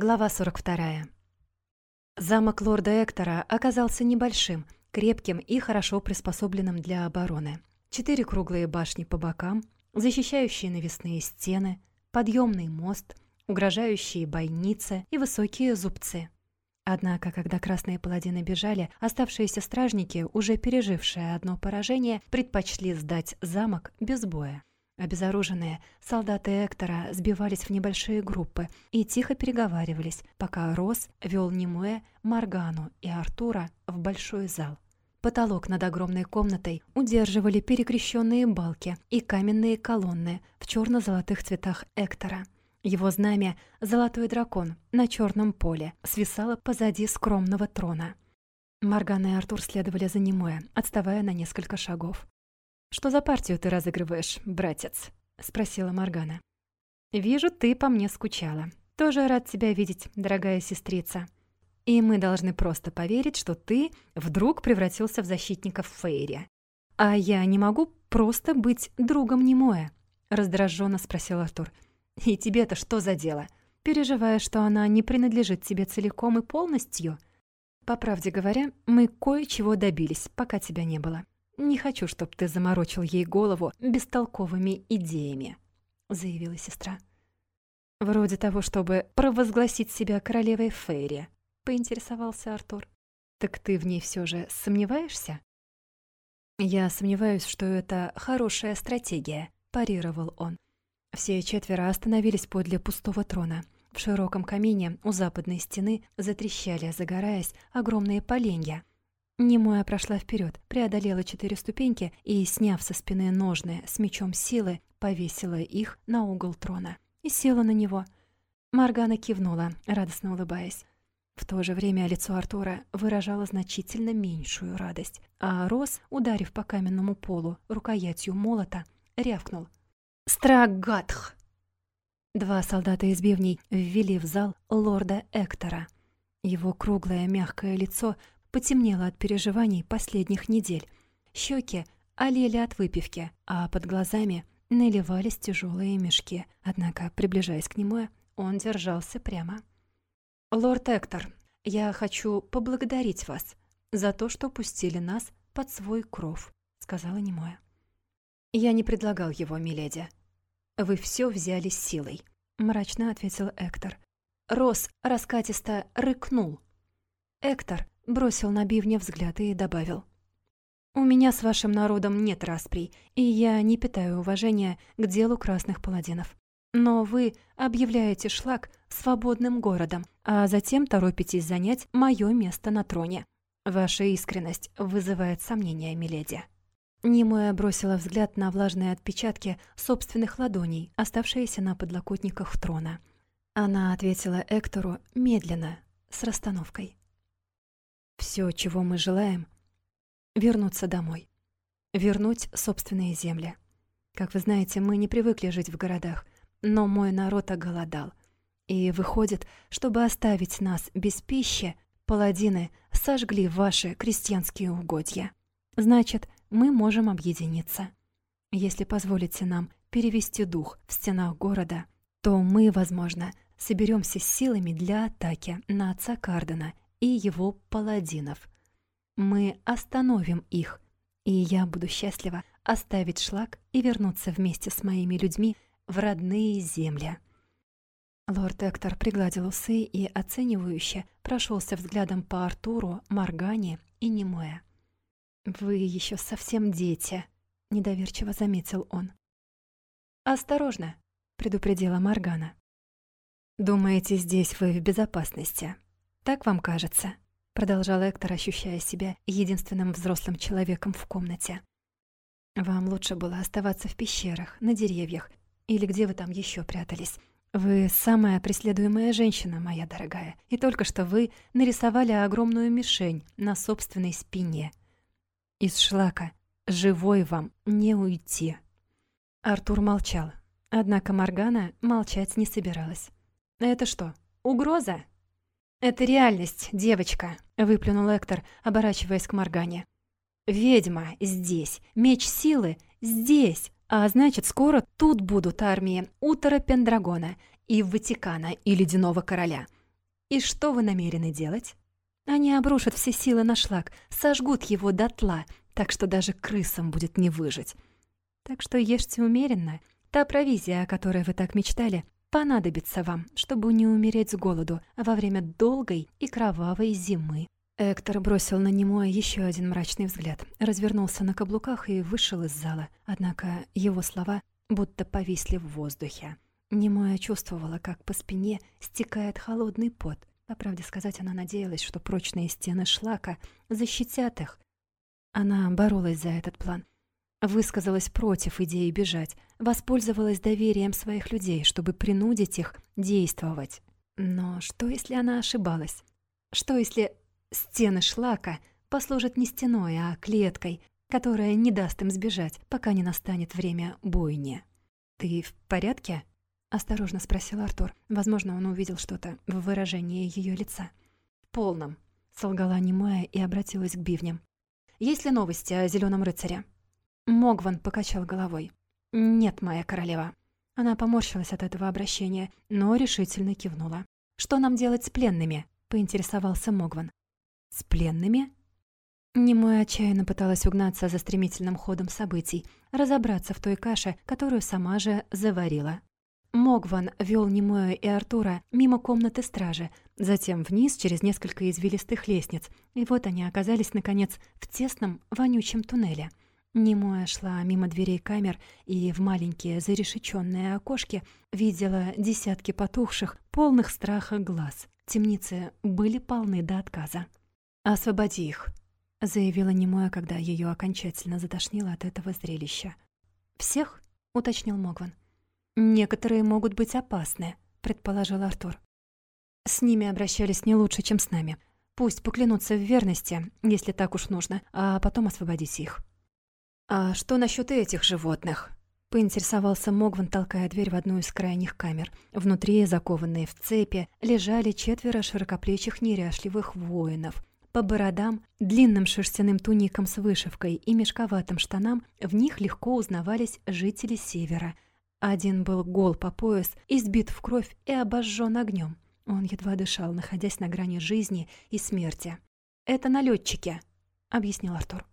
Глава 42. Замок лорда Эктора оказался небольшим, крепким и хорошо приспособленным для обороны. Четыре круглые башни по бокам, защищающие навесные стены, подъемный мост, угрожающие бойницы и высокие зубцы. Однако, когда красные паладины бежали, оставшиеся стражники, уже пережившие одно поражение, предпочли сдать замок без боя. Обезоруженные солдаты Эктора сбивались в небольшие группы и тихо переговаривались, пока Рос вел Немуэ, Маргану и Артура в большой зал. Потолок над огромной комнатой удерживали перекрещенные балки и каменные колонны в черно-золотых цветах Эктора. Его знамя, золотой дракон, на черном поле, свисало позади скромного трона. Маргана и Артур следовали за Немуэ, отставая на несколько шагов. «Что за партию ты разыгрываешь, братец?» — спросила Моргана. «Вижу, ты по мне скучала. Тоже рад тебя видеть, дорогая сестрица. И мы должны просто поверить, что ты вдруг превратился в защитника Фейри. А я не могу просто быть другом Немоя?» — раздраженно спросил Артур. «И тебе-то что за дело? Переживая, что она не принадлежит тебе целиком и полностью?» «По правде говоря, мы кое-чего добились, пока тебя не было. «Не хочу, чтобы ты заморочил ей голову бестолковыми идеями», — заявила сестра. «Вроде того, чтобы провозгласить себя королевой Фейри», — поинтересовался Артур. «Так ты в ней все же сомневаешься?» «Я сомневаюсь, что это хорошая стратегия», — парировал он. Все четверо остановились подле пустого трона. В широком камине у западной стены затрещали, загораясь, огромные поленья, Немоя прошла вперед, преодолела четыре ступеньки и, сняв со спины ножны с мечом силы, повесила их на угол трона и села на него. Маргана кивнула, радостно улыбаясь. В то же время лицо Артура выражало значительно меньшую радость, а Рос, ударив по каменному полу рукоятью молота, рявкнул. «Страгатх!» Два солдата из бивней ввели в зал лорда Эктора. Его круглое мягкое лицо потемнело от переживаний последних недель. Щеки олели от выпивки, а под глазами наливались тяжелые мешки. Однако, приближаясь к нему, он держался прямо. «Лорд Эктор, я хочу поблагодарить вас за то, что пустили нас под свой кров», — сказала Немоя. «Я не предлагал его, миледи. Вы все взяли силой», — мрачно ответил Эктор. Рос раскатисто рыкнул. Эктор бросил на бивня взгляд и добавил. «У меня с вашим народом нет расприй, и я не питаю уважения к делу красных паладинов. Но вы объявляете шлак свободным городом, а затем торопитесь занять мое место на троне. Ваша искренность вызывает сомнения, миледи». Немоя бросила взгляд на влажные отпечатки собственных ладоней, оставшиеся на подлокотниках трона. Она ответила Эктору медленно, с расстановкой. Все, чего мы желаем — вернуться домой. Вернуть собственные земли. Как вы знаете, мы не привыкли жить в городах, но мой народ оголодал. И выходит, чтобы оставить нас без пищи, паладины сожгли ваши крестьянские угодья. Значит, мы можем объединиться. Если позволите нам перевести дух в стенах города, то мы, возможно, соберемся с силами для атаки на отца Кардена и его паладинов. Мы остановим их, и я буду счастлива оставить шлак и вернуться вместе с моими людьми в родные земли. Лорд Эктор пригладил усы и оценивающе прошелся взглядом по Артуру, Маргане и Немуэ. «Вы еще совсем дети», — недоверчиво заметил он. «Осторожно», — предупредила Маргана. «Думаете, здесь вы в безопасности?» «Так вам кажется», — продолжал Эктор, ощущая себя единственным взрослым человеком в комнате. «Вам лучше было оставаться в пещерах, на деревьях или где вы там еще прятались. Вы самая преследуемая женщина, моя дорогая, и только что вы нарисовали огромную мишень на собственной спине. Из шлака живой вам не уйти». Артур молчал, однако Моргана молчать не собиралась. «Это что, угроза?» «Это реальность, девочка», — выплюнул Эктор, оборачиваясь к Моргане. «Ведьма здесь, меч силы здесь, а значит, скоро тут будут армии Утора Пендрагона и Ватикана и Ледяного Короля. И что вы намерены делать? Они обрушат все силы на шлак, сожгут его дотла, так что даже крысам будет не выжить. Так что ешьте умеренно. Та провизия, о которой вы так мечтали, понадобится вам, чтобы не умереть с голоду во время долгой и кровавой зимы. Эктор бросил на Немоя еще один мрачный взгляд, развернулся на каблуках и вышел из зала. Однако его слова будто повисли в воздухе. Немоя чувствовала, как по спине стекает холодный пот. По правде сказать, она надеялась, что прочные стены шлака защитят их. Она боролась за этот план. Высказалась против идеи бежать, воспользовалась доверием своих людей, чтобы принудить их действовать. Но что, если она ошибалась? Что, если Стены шлака послужат не стеной, а клеткой, которая не даст им сбежать, пока не настанет время бойни. «Ты в порядке?» — осторожно спросил Артур. Возможно, он увидел что-то в выражении ее лица. «В полном», — солгала немая и обратилась к бивням. «Есть ли новости о зеленом рыцаре?» Могван покачал головой. «Нет, моя королева». Она поморщилась от этого обращения, но решительно кивнула. «Что нам делать с пленными?» — поинтересовался Могван. С пленными? Немоя отчаянно пыталась угнаться за стремительным ходом событий, разобраться в той каше, которую сама же заварила. Могван вел Немоя и Артура мимо комнаты стражи, затем вниз через несколько извилистых лестниц, и вот они оказались, наконец, в тесном, вонючем туннеле. Немоя шла мимо дверей камер и в маленькие зарешеченные окошки видела десятки потухших, полных страха глаз. Темницы были полны до отказа. «Освободи их», — заявила Немоя, когда ее окончательно затошнило от этого зрелища. «Всех?» — уточнил Могван. «Некоторые могут быть опасны», — предположил Артур. «С ними обращались не лучше, чем с нами. Пусть поклянутся в верности, если так уж нужно, а потом освободите их». «А что насчет этих животных?» — поинтересовался Могван, толкая дверь в одну из крайних камер. Внутри, закованные в цепи, лежали четверо широкоплечих неряшливых воинов. По бородам, длинным шерстяным туникам с вышивкой и мешковатым штанам в них легко узнавались жители Севера. Один был гол по пояс, избит в кровь и обожжен огнем. Он едва дышал, находясь на грани жизни и смерти. «Это налетчики», — объяснил Артур.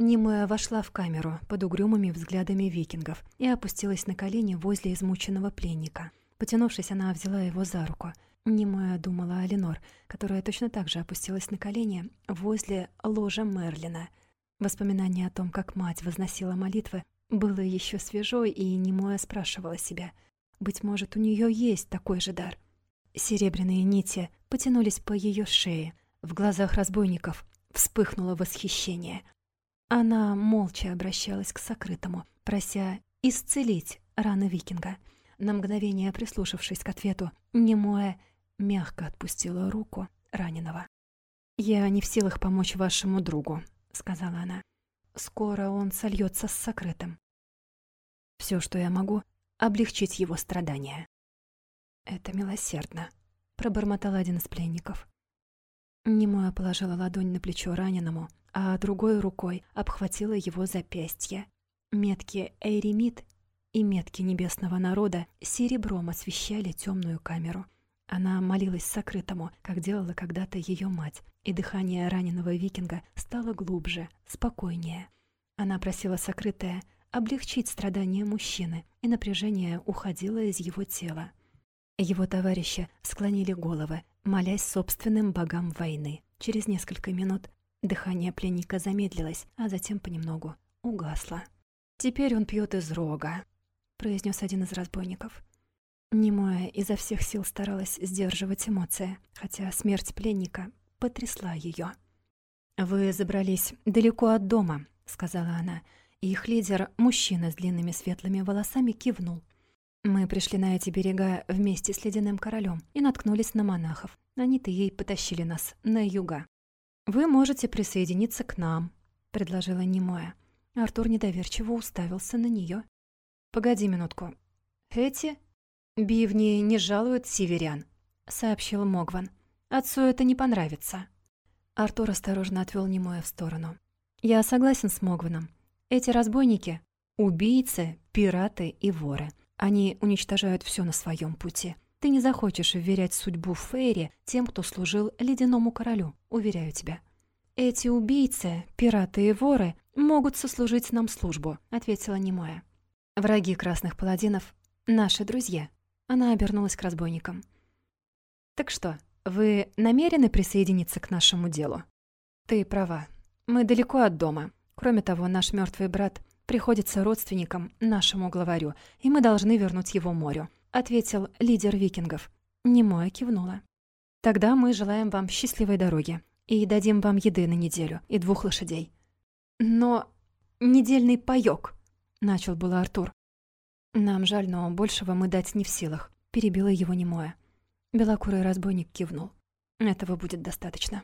Немоя вошла в камеру под угрюмыми взглядами викингов и опустилась на колени возле измученного пленника. Потянувшись, она взяла его за руку — Немая думала о Ленор, которая точно так же опустилась на колени возле ложа Мерлина. Воспоминание о том, как мать возносила молитвы, было еще свежо, и Немоя спрашивала себя. Быть может, у нее есть такой же дар. Серебряные нити потянулись по ее шее. В глазах разбойников вспыхнуло восхищение. Она молча обращалась к сокрытому, прося исцелить раны викинга. На мгновение прислушавшись к ответу, Немоя мягко отпустила руку раненого. «Я не в силах помочь вашему другу», — сказала она. «Скоро он сольется с сокрытым. Все, что я могу, облегчить его страдания». «Это милосердно», — пробормотал один из пленников. Немоя положила ладонь на плечо раненому, а другой рукой обхватила его запястье. Метки Эйремит и метки небесного народа серебром освещали темную камеру — она молилась сокрытому, как делала когда-то ее мать, и дыхание раненого викинга стало глубже, спокойнее. Она просила сокрытое облегчить страдания мужчины, и напряжение уходило из его тела. Его товарищи склонили головы, молясь собственным богам войны. Через несколько минут дыхание пленника замедлилось, а затем понемногу угасло. «Теперь он пьет из рога», — произнес один из разбойников. Немоя изо всех сил старалась сдерживать эмоции, хотя смерть пленника потрясла ее. «Вы забрались далеко от дома», — сказала она, их лидер, мужчина с длинными светлыми волосами, кивнул. «Мы пришли на эти берега вместе с Ледяным Королем и наткнулись на монахов. Они-то ей потащили нас на юга. Вы можете присоединиться к нам», — предложила Немоя. Артур недоверчиво уставился на нее. «Погоди минутку. Эти «Бивни не жалуют северян», — сообщил Могван. «Отцу это не понравится». Артур осторожно отвел Немоя в сторону. «Я согласен с Могваном. Эти разбойники — убийцы, пираты и воры. Они уничтожают все на своем пути. Ты не захочешь вверять судьбу Фейри тем, кто служил ледяному королю, уверяю тебя. Эти убийцы, пираты и воры могут сослужить нам службу, ответила Немоя. Враги красных паладинов — наши друзья. Она обернулась к разбойникам. Так что, вы намерены присоединиться к нашему делу? Ты права. Мы далеко от дома. Кроме того, наш мертвый брат приходится родственником нашему главарю, и мы должны вернуть его морю. — ответил лидер викингов. Немоя кивнула. «Тогда мы желаем вам счастливой дороги и дадим вам еды на неделю и двух лошадей». «Но недельный паёк», — начал было Артур. «Нам жаль, но большего мы дать не в силах», — перебила его Немоя. Белокурый разбойник кивнул. «Этого будет достаточно».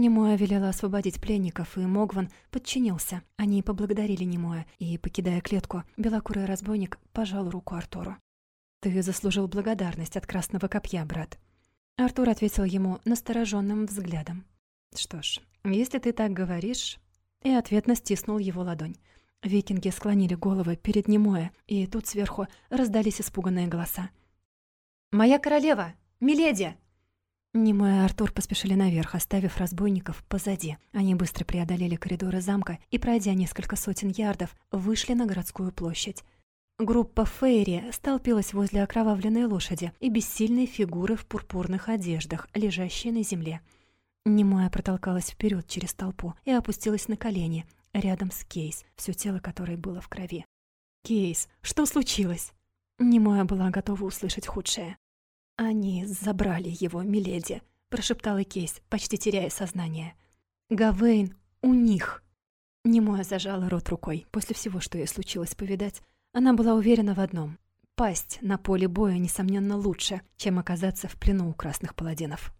Немоя велела освободить пленников, и Могван подчинился. Они поблагодарили Немоя, и, покидая клетку, белокурый разбойник пожал руку Артуру. «Ты заслужил благодарность от Красного Копья, брат». Артур ответил ему настороженным взглядом. «Что ж, если ты так говоришь...» И ответно стиснул его ладонь. Викинги склонили головы перед Немоя, и тут сверху раздались испуганные голоса. «Моя королева! Миледи!» Немой и Артур поспешили наверх, оставив разбойников позади. Они быстро преодолели коридоры замка и, пройдя несколько сотен ярдов, вышли на городскую площадь. Группа Фейри столпилась возле окровавленной лошади и бессильной фигуры в пурпурных одеждах, лежащей на земле. Немоя протолкалась вперед через толпу и опустилась на колени, рядом с Кейс, все тело которой было в крови. «Кейс, что случилось?» Немоя была готова услышать худшее. «Они забрали его, миледи», — прошептала Кейс, почти теряя сознание. «Гавейн у них». Немоя зажала рот рукой после всего, что ей случилось повидать. Она была уверена в одном. Пасть на поле боя, несомненно, лучше, чем оказаться в плену у красных паладинов.